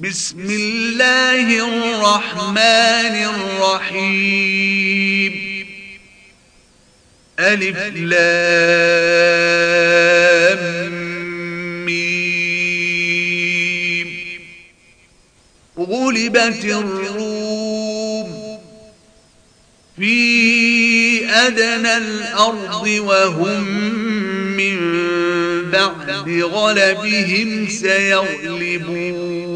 بسم الله الرحمن الرحيم. ألف لام ميم. غلبت الروم في أدنى الأرض وهم من بعد غلبهم سيغلبون.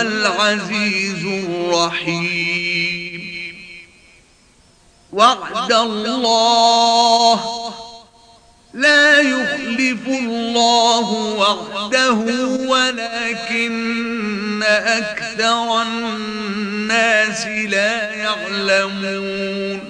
العزيز الرحيم. وعد الله لا يخلف الله وعده ولكن أكثر الناس لا يعلمون.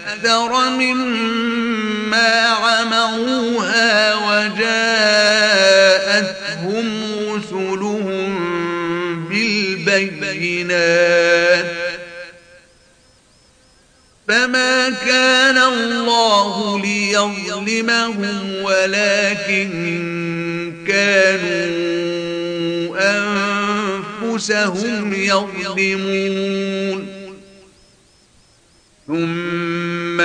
أكثر مما عمروها وجاءتهم رسلهم بالبينات فما كان الله ليظلمهم ولكن كانوا أنفسهم يظلمون ثم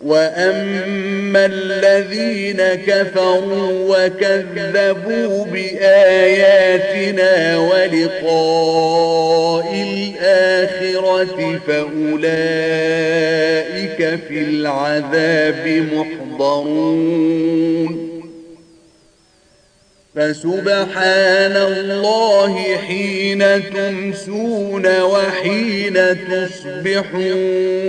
وَأَمَّا الَّذِينَ كَفَرُوا وَكَذَّبُوا بِآيَاتِنَا وَلِقَاءِ الْآخِرَةِ فَأُولَئِكَ فِي الْعَذَابِ مُحْضَرُونَ فسبحان الله حين تمسون وحين تصبحون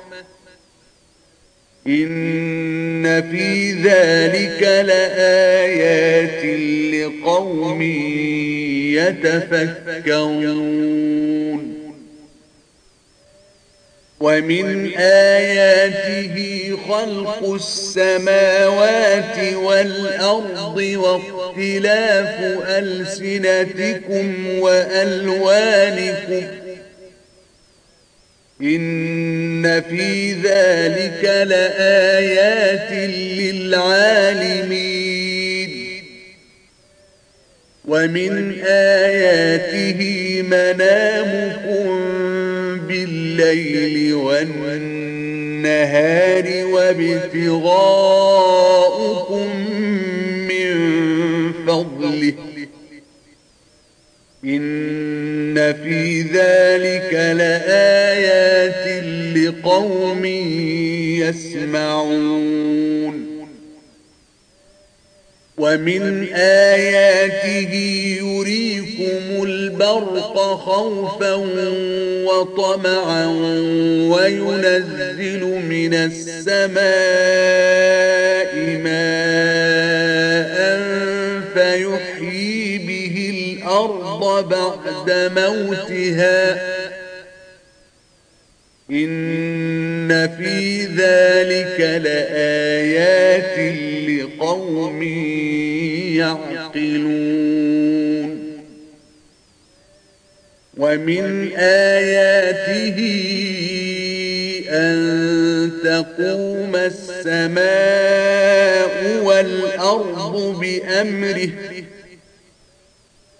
ان في ذلك لآيات لقوم يتفكرون ومن آياته خلق السماوات والأرض واختلاف ألسنتكم وألوانكم ان في ذلك لآيات للعالمين ومن آياته منامكم بالليل والنهار وابتغاؤكم من فضله إن في ذلك لآيات لقوم يسمعون ومن آياته يريكم البرق خوفا وطمعا وينزل من السماء الأرض بعد موتها. إن في ذلك لآيات لقوم يعقلون. ومن آياته أن تقوم السماء والأرض بأمره.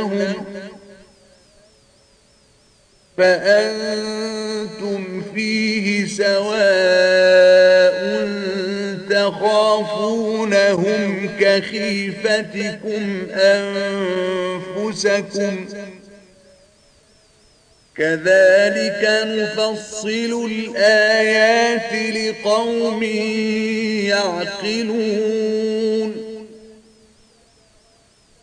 لهم فأنتم فيه سواء تخافونهم كخيفتكم أنفسكم كذلك نفصل الآيات لقوم يعقلون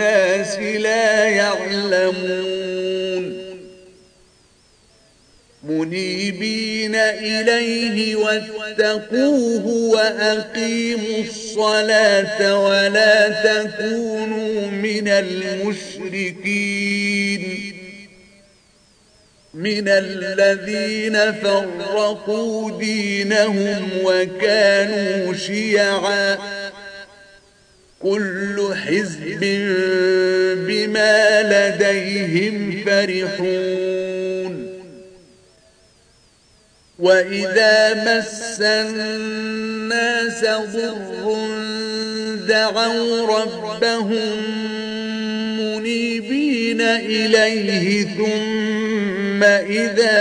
الناس لا يعلمون منيبين إليه واتقوه وأقيموا الصلاة ولا تكونوا من المشركين من الذين فرقوا دينهم وكانوا شيعاً كل حزب بما لديهم فرحون. وإذا مس الناس ضر دعوا ربهم منيبين إليه ثم إذا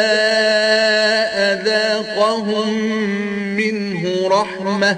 أذاقهم منه رحمة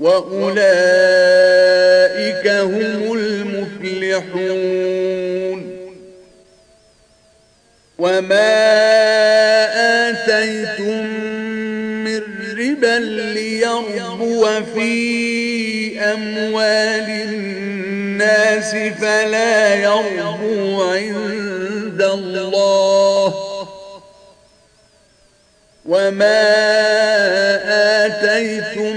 وأولئك هم المفلحون وما آتيتم من ربا ليربو في أموال الناس فلا يربو عند الله وما آتيتم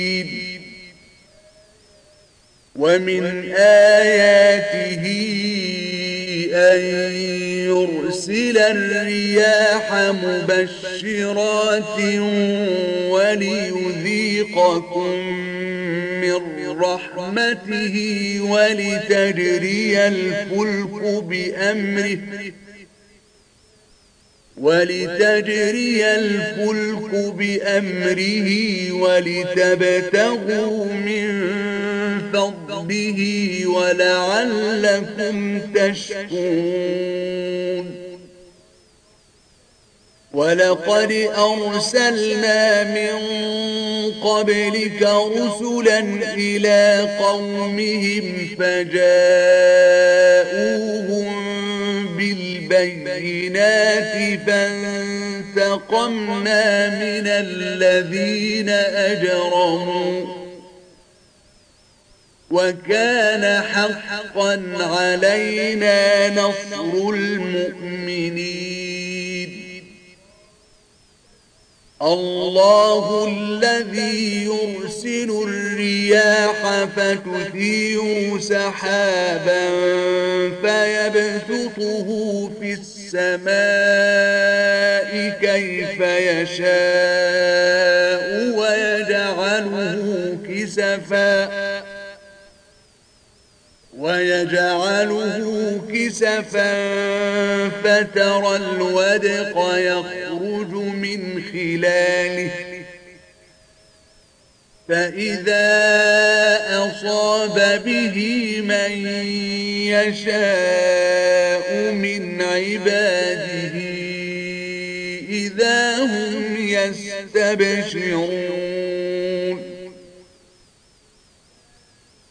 ومن آياته أن يرسل الرياح مبشرات وليذيقكم من رحمته ولتجري الفلك بأمره ولتجري الفلك بأمره ولتبتغوا من فضله ولعلكم تشكون ولقد أرسلنا من قبلك رسلا إلى قومهم فجاءوهم بالبينات فانتقمنا من الذين أجرموا. وكان حقا علينا نصر المؤمنين. الله الذي يرسل الرياح فتثير سحابا فيبثطه في السماء كيف يشاء ويجعله كسفاً جعله كسفا فترى الودق يخرج من خلاله فإذا أصاب به من يشاء من عباده إذا هم يستبشرون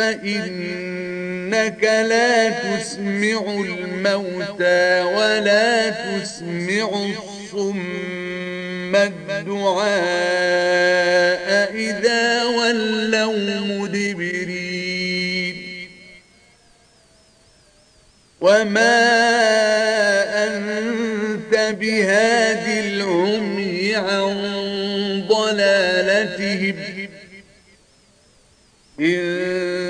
فإنك لا تسمع الموتى ولا تسمع الصم الدعاء إذا ولوا مدبرين. وما أنت بهذه العمي عن ضلالتهم. إن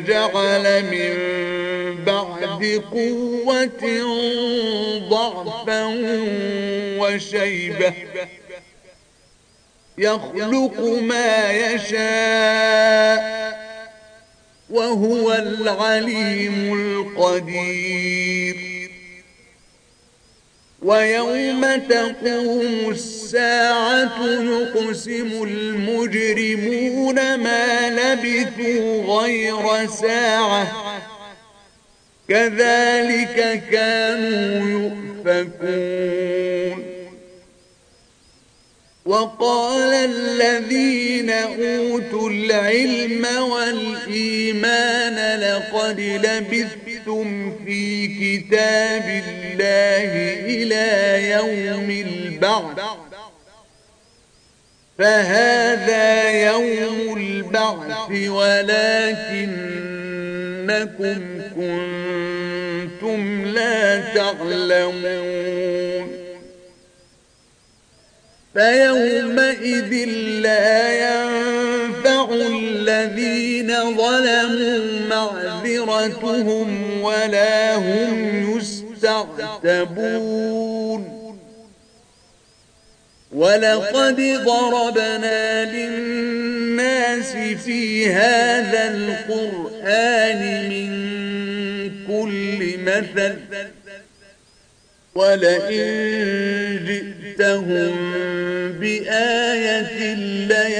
وجعل من بعد قوة ضعفا وشيبة. يخلق ما يشاء وهو العليم القدير. ويوم تقوم الساعة يقسم المجرمون ما لبثوا غير ساعة كذلك كانوا يؤفكون وقال الذين أوتوا العلم والإيمان لقد لبثوا تم في كتاب الله إلى يوم البعث فهذا يوم البعث ولكنكم كنتم لا تعلمون فيومئذ لا ينفع الذين ظلموا معذرتهم ولا هم يستعتبون. ولقد ضربنا للناس في هذا القرآن من كل مثل. ولئن جئتهم بآية ليسرون